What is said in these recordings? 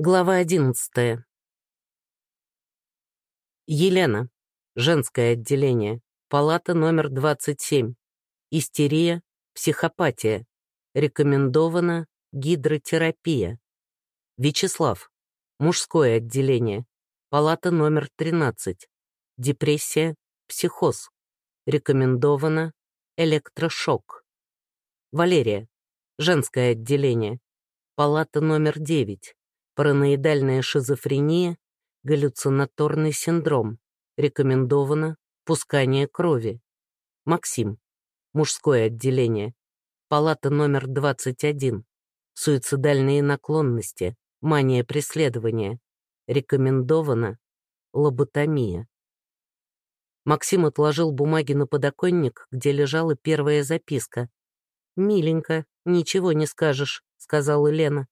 Глава одиннадцатая. Елена. Женское отделение. Палата номер 27. Истерия, психопатия. Рекомендована гидротерапия. Вячеслав. Мужское отделение. Палата номер 13. Депрессия, психоз. Рекомендовано электрошок. Валерия. Женское отделение. Палата номер 9 параноидальная шизофрения, галлюцинаторный синдром. Рекомендовано пускание крови. Максим. Мужское отделение. Палата номер 21. Суицидальные наклонности. Мания преследования. Рекомендовано лоботомия. Максим отложил бумаги на подоконник, где лежала первая записка. «Миленько, ничего не скажешь», — сказала Лена.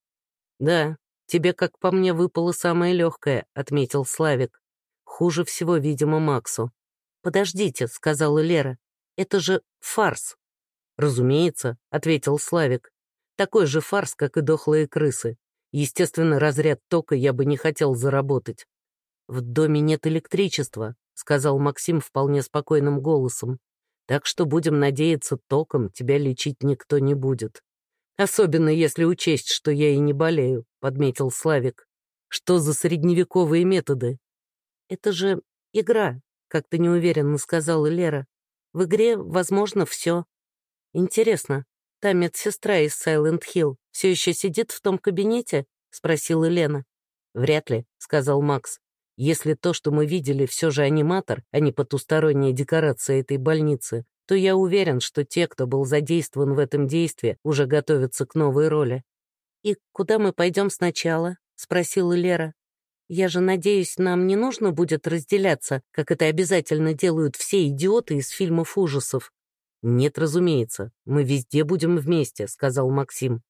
«Да, «Тебе, как по мне, выпало самое легкое», — отметил Славик. «Хуже всего, видимо, Максу». «Подождите», — сказала Лера. «Это же фарс». «Разумеется», — ответил Славик. «Такой же фарс, как и дохлые крысы. Естественно, разряд тока я бы не хотел заработать». «В доме нет электричества», — сказал Максим вполне спокойным голосом. «Так что будем надеяться, током тебя лечить никто не будет». «Особенно если учесть, что я и не болею», — подметил Славик. «Что за средневековые методы?» «Это же игра», — как-то неуверенно сказала Лера. «В игре возможно все. Интересно, та медсестра из Сайленд Хилл все еще сидит в том кабинете?» — спросила Лена. «Вряд ли», — сказал Макс. «Если то, что мы видели, все же аниматор, а не потусторонняя декорация этой больницы, то я уверен, что те, кто был задействован в этом действии, уже готовятся к новой роли. «И куда мы пойдем сначала?» — спросила Лера. «Я же надеюсь, нам не нужно будет разделяться, как это обязательно делают все идиоты из фильмов ужасов». «Нет, разумеется, мы везде будем вместе», — сказал Максим.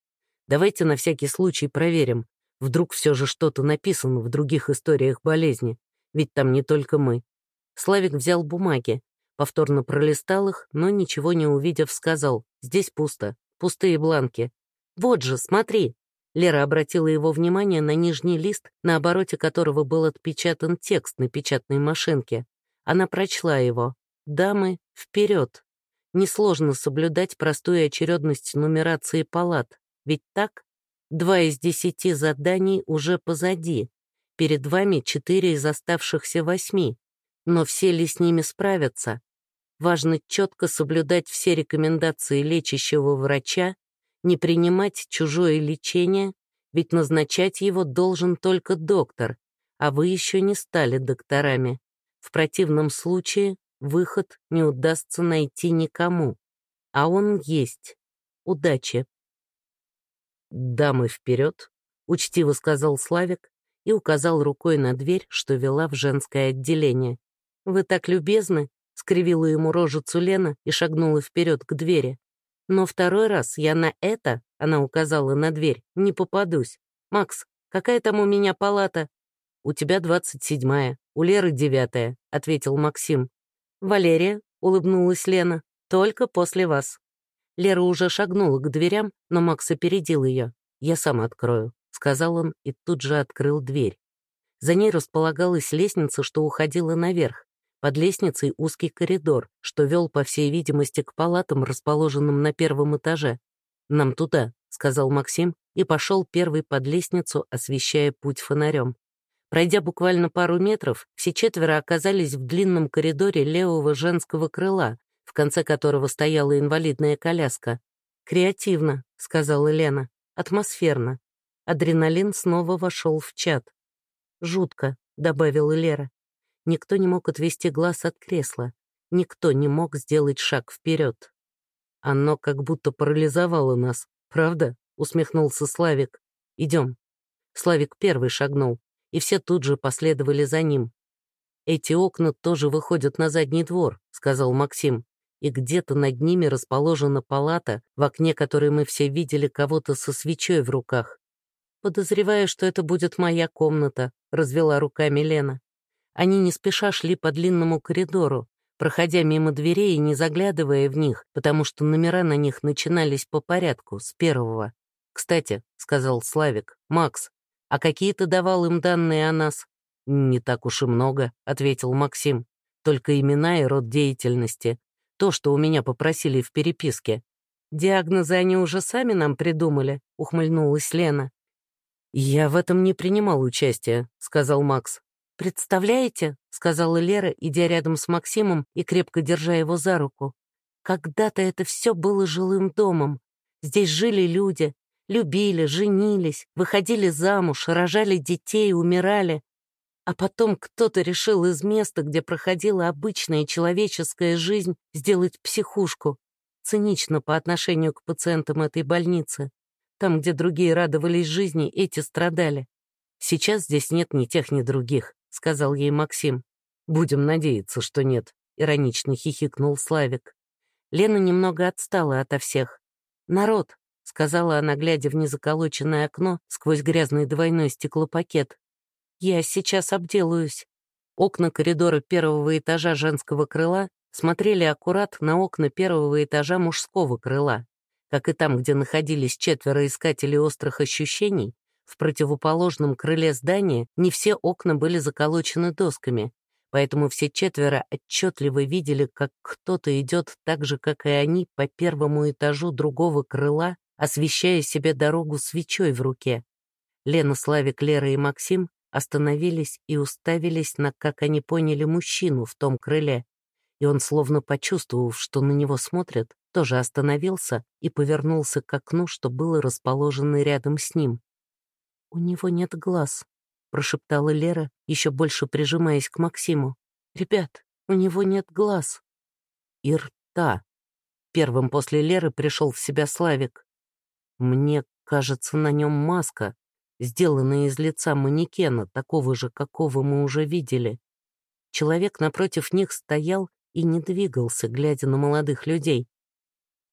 «Давайте на всякий случай проверим. Вдруг все же что-то написано в других историях болезни, ведь там не только мы». Славик взял бумаги, Повторно пролистал их, но ничего не увидев, сказал, «Здесь пусто, пустые бланки». «Вот же, смотри!» Лера обратила его внимание на нижний лист, на обороте которого был отпечатан текст на печатной машинке. Она прочла его. «Дамы, вперед!» Несложно соблюдать простую очередность нумерации палат, ведь так? Два из десяти заданий уже позади. Перед вами четыре из оставшихся восьми. Но все ли с ними справятся? Важно четко соблюдать все рекомендации лечащего врача, не принимать чужое лечение, ведь назначать его должен только доктор, а вы еще не стали докторами. В противном случае выход не удастся найти никому. А он есть. Удачи. «Дамы вперед», — учтиво сказал Славик и указал рукой на дверь, что вела в женское отделение. «Вы так любезны», скривила ему рожицу Лена и шагнула вперед к двери. «Но второй раз я на это, — она указала на дверь, — не попадусь. Макс, какая там у меня палата?» «У тебя двадцать седьмая, у Леры девятая», — ответил Максим. «Валерия», — улыбнулась Лена, — «только после вас». Лера уже шагнула к дверям, но Макс опередил ее. «Я сам открою», — сказал он и тут же открыл дверь. За ней располагалась лестница, что уходила наверх. Под лестницей узкий коридор, что вел, по всей видимости, к палатам, расположенным на первом этаже. «Нам туда», — сказал Максим и пошел первый под лестницу, освещая путь фонарем. Пройдя буквально пару метров, все четверо оказались в длинном коридоре левого женского крыла, в конце которого стояла инвалидная коляска. «Креативно», — сказала Лена, — «атмосферно». Адреналин снова вошел в чат. «Жутко», — добавила Лера. Никто не мог отвести глаз от кресла. Никто не мог сделать шаг вперед. Оно как будто парализовало нас, правда? Усмехнулся Славик. Идем. Славик первый шагнул, и все тут же последовали за ним. «Эти окна тоже выходят на задний двор», — сказал Максим. «И где-то над ними расположена палата, в окне которой мы все видели кого-то со свечой в руках». «Подозреваю, что это будет моя комната», — развела руками Лена. Они не спеша шли по длинному коридору, проходя мимо дверей и не заглядывая в них, потому что номера на них начинались по порядку, с первого. «Кстати», — сказал Славик, — «Макс, А какие ты давал им данные о нас? Не так уж и много, ответил Максим. Только имена и род деятельности. То, что у меня попросили в переписке. Диагнозы они уже сами нам придумали, ухмыльнулась Лена. «Я в этом не принимал участия», — сказал Макс. «Представляете?» — сказала Лера, идя рядом с Максимом и крепко держа его за руку. «Когда-то это все было жилым домом. Здесь жили люди, любили, женились, выходили замуж, рожали детей, умирали. А потом кто-то решил из места, где проходила обычная человеческая жизнь, сделать психушку. Цинично по отношению к пациентам этой больницы. Там, где другие радовались жизни, эти страдали. Сейчас здесь нет ни тех, ни других сказал ей Максим. «Будем надеяться, что нет», — иронично хихикнул Славик. Лена немного отстала ото всех. «Народ», — сказала она, глядя в незаколоченное окно сквозь грязный двойной стеклопакет. «Я сейчас обделаюсь». Окна коридора первого этажа женского крыла смотрели аккурат на окна первого этажа мужского крыла. Как и там, где находились четверо искателей острых ощущений, в противоположном крыле здания не все окна были заколочены досками, поэтому все четверо отчетливо видели, как кто-то идет так же, как и они, по первому этажу другого крыла, освещая себе дорогу свечой в руке. Лена, Славик, Лера и Максим остановились и уставились на, как они поняли, мужчину в том крыле. И он, словно почувствовав, что на него смотрят, тоже остановился и повернулся к окну, что было расположено рядом с ним. «У него нет глаз», — прошептала Лера, еще больше прижимаясь к Максиму. «Ребят, у него нет глаз». «И рта». Первым после Леры пришел в себя Славик. «Мне кажется, на нем маска, сделанная из лица манекена, такого же, какого мы уже видели». Человек напротив них стоял и не двигался, глядя на молодых людей.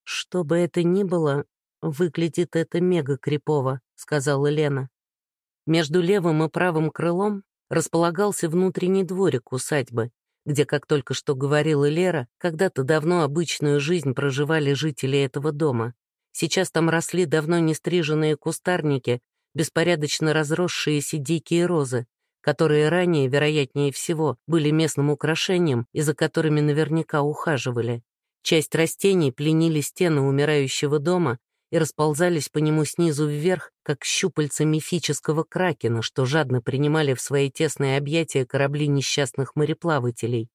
«Что бы это ни было, выглядит это мега крипово», — сказала Лена. Между левым и правым крылом располагался внутренний дворик усадьбы, где, как только что говорила Лера, когда-то давно обычную жизнь проживали жители этого дома. Сейчас там росли давно не стриженные кустарники, беспорядочно разросшиеся дикие розы, которые ранее, вероятнее всего, были местным украшением и за которыми наверняка ухаживали. Часть растений пленили стены умирающего дома и расползались по нему снизу вверх, как щупальца мифического кракена, что жадно принимали в свои тесные объятия корабли несчастных мореплавателей.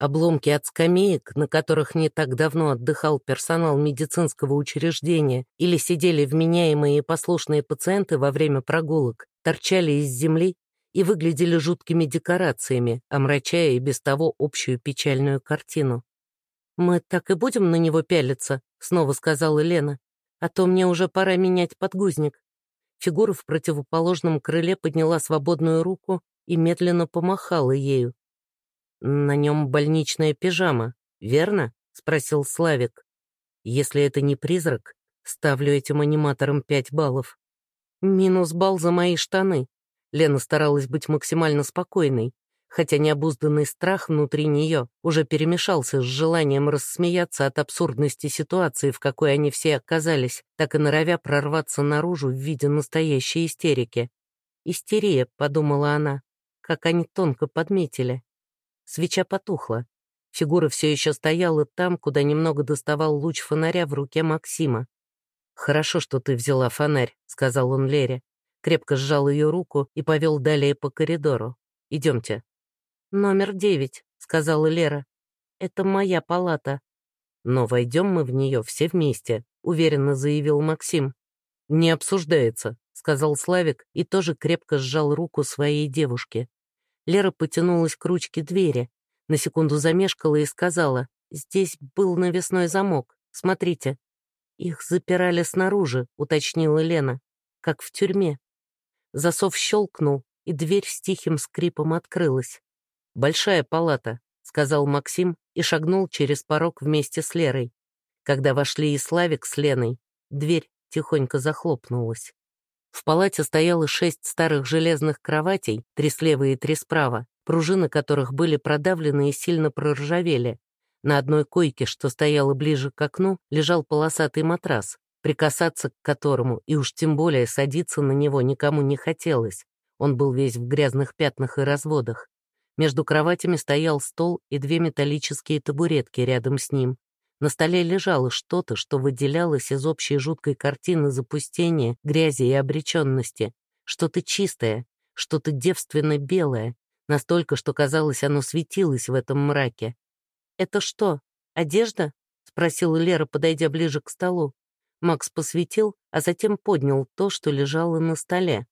Обломки от скамеек, на которых не так давно отдыхал персонал медицинского учреждения или сидели вменяемые и послушные пациенты во время прогулок, торчали из земли и выглядели жуткими декорациями, омрачая и без того общую печальную картину. «Мы так и будем на него пялиться», — снова сказала Лена а то мне уже пора менять подгузник. Фигура в противоположном крыле подняла свободную руку и медленно помахала ею. «На нем больничная пижама, верно?» — спросил Славик. «Если это не призрак, ставлю этим аниматорам пять баллов. Минус балл за мои штаны». Лена старалась быть максимально спокойной, хотя необузданный страх внутри нее уже перемешался с желанием рассмеяться от абсурдности ситуации, в какой они все оказались, так и норовя прорваться наружу в виде настоящей истерики. «Истерия», — подумала она, как они тонко подметили. Свеча потухла. Фигура все еще стояла там, куда немного доставал луч фонаря в руке Максима. «Хорошо, что ты взяла фонарь», — сказал он Лере. Крепко сжал ее руку и повел далее по коридору. «Идемте». «Номер девять», — сказала Лера. «Это моя палата». «Но войдем мы в нее все вместе», — уверенно заявил Максим. «Не обсуждается», — сказал Славик и тоже крепко сжал руку своей девушки. Лера потянулась к ручке двери, на секунду замешкала и сказала, «Здесь был навесной замок, смотрите». «Их запирали снаружи», — уточнила Лена, «как в тюрьме». Засов щелкнул, и дверь с тихим скрипом открылась. «Большая палата», — сказал Максим и шагнул через порог вместе с Лерой. Когда вошли и Славик с Леной, дверь тихонько захлопнулась. В палате стояло шесть старых железных кроватей, три слева и три справа, пружины которых были продавлены и сильно проржавели. На одной койке, что стояла ближе к окну, лежал полосатый матрас. прикасаться к которому и уж тем более садиться на него никому не хотелось. Он был весь в грязных пятнах и разводах. Между кроватями стоял стол и две металлические табуретки рядом с ним. На столе лежало что-то, что выделялось из общей жуткой картины запустения, грязи и обреченности. Что-то чистое, что-то девственно белое, настолько, что казалось, оно светилось в этом мраке. «Это что, одежда?» — спросила Лера, подойдя ближе к столу. Макс посветил, а затем поднял то, что лежало на столе.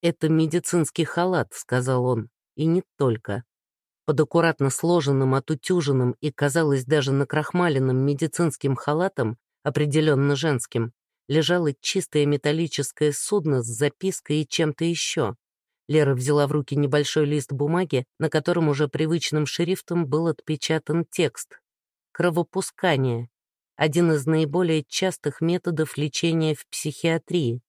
«Это медицинский халат», — сказал он, — «и не только». Под аккуратно сложенным, отутюженным и, казалось, даже накрахмаленным медицинским халатом, определенно женским, лежало чистое металлическое судно с запиской и чем-то еще. Лера взяла в руки небольшой лист бумаги, на котором уже привычным шрифтом был отпечатан текст. Кровопускание. Один из наиболее частых методов лечения в психиатрии.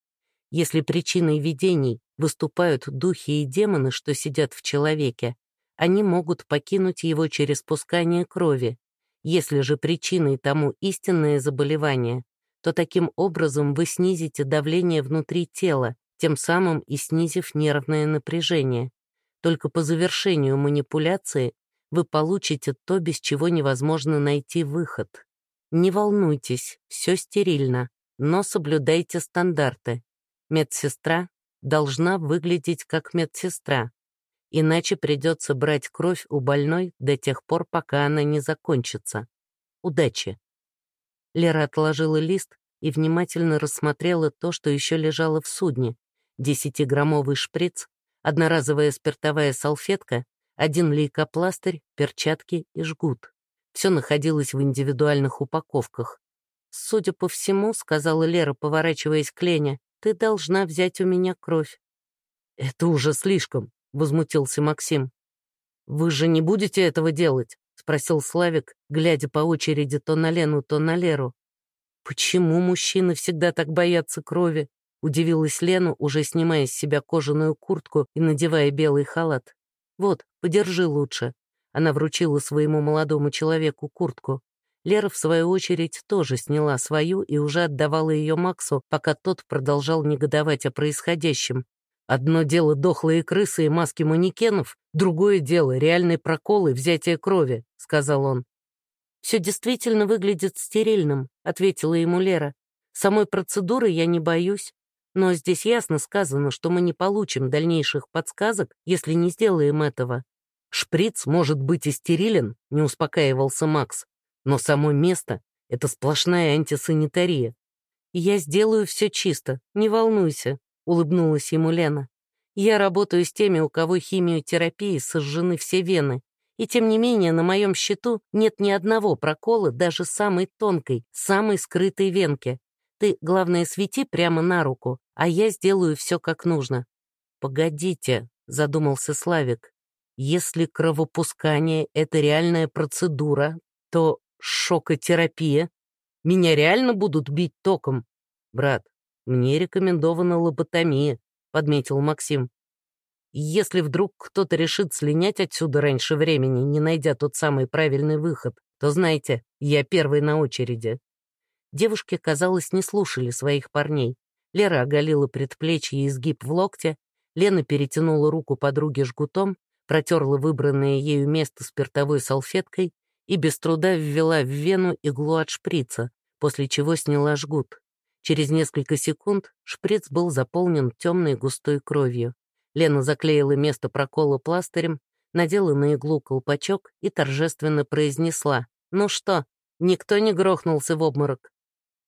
Если причиной видений выступают духи и демоны, что сидят в человеке, они могут покинуть его через пускание крови. Если же причиной тому истинное заболевание, то таким образом вы снизите давление внутри тела, тем самым и снизив нервное напряжение. Только по завершению манипуляции вы получите то, без чего невозможно найти выход. Не волнуйтесь, все стерильно, но соблюдайте стандарты. Медсестра должна выглядеть как медсестра, иначе придется брать кровь у больной до тех пор, пока она не закончится. Удачи. Лера отложила лист и внимательно рассмотрела то, что еще лежало в судне. Десятиграммовый шприц, одноразовая спиртовая салфетка, один лейкопластырь, перчатки и жгут. Все находилось в индивидуальных упаковках. «Судя по всему», — сказала Лера, поворачиваясь к Лене, «ты должна взять у меня кровь». «Это уже слишком», — возмутился Максим. «Вы же не будете этого делать?» — спросил Славик, глядя по очереди то на Лену, то на Леру. «Почему мужчины всегда так боятся крови?» — удивилась Лена, уже снимая с себя кожаную куртку и надевая белый халат. «Вот, подержи лучше». Она вручила своему молодому человеку куртку. Лера, в свою очередь, тоже сняла свою и уже отдавала ее Максу, пока тот продолжал негодовать о происходящем, Одно дело дохлые крысы и маски манекенов, другое дело реальные проколы и взятие крови», — сказал он. «Все действительно выглядит стерильным», — ответила ему Лера. «Самой процедуры я не боюсь, но здесь ясно сказано, что мы не получим дальнейших подсказок, если не сделаем этого». «Шприц может быть и стерилен», — не успокаивался Макс, «но само место — это сплошная антисанитария. Я сделаю все чисто, не волнуйся», — улыбнулась ему Лена. «Я работаю с теми, у кого химиотерапии сожжены все вены, и тем не менее на моем счету нет ни одного прокола, даже самой тонкой, самой скрытой венки. Ты, главное, свети прямо на руку, а я сделаю все как нужно». «Погодите», — задумался Славик. «Если кровопускание — это реальная процедура, то шокотерапия? Меня реально будут бить током? Брат, «Мне рекомендована лоботомия», — подметил Максим. «Если вдруг кто-то решит слинять отсюда раньше времени, не найдя тот самый правильный выход, то знайте, я первый на очереди». Девушки, казалось, не слушали своих парней. Лера оголила предплечье и изгиб в локте, Лена перетянула руку подруги жгутом, протерла выбранное ею место спиртовой салфеткой и без труда ввела в вену иглу от шприца, после чего сняла жгут. Через несколько секунд шприц был заполнен темной густой кровью. Лена заклеила место прокола пластырем, надела на иглу колпачок и торжественно произнесла «Ну что, никто не грохнулся в обморок?»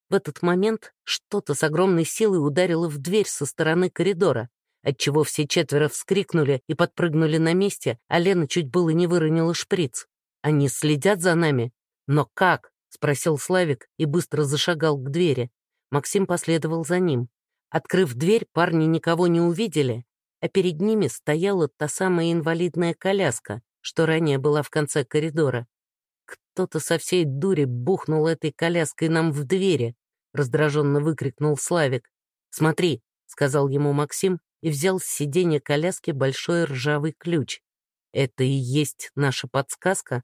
В этот момент что-то с огромной силой ударило в дверь со стороны коридора, отчего все четверо вскрикнули и подпрыгнули на месте, а Лена чуть было не выронила шприц. «Они следят за нами? Но как?» — спросил Славик и быстро зашагал к двери. Максим последовал за ним. Открыв дверь, парни никого не увидели, а перед ними стояла та самая инвалидная коляска, что ранее была в конце коридора. «Кто-то со всей дури бухнул этой коляской нам в двери», раздраженно выкрикнул Славик. «Смотри», — сказал ему Максим и взял с сиденья коляски большой ржавый ключ. «Это и есть наша подсказка?»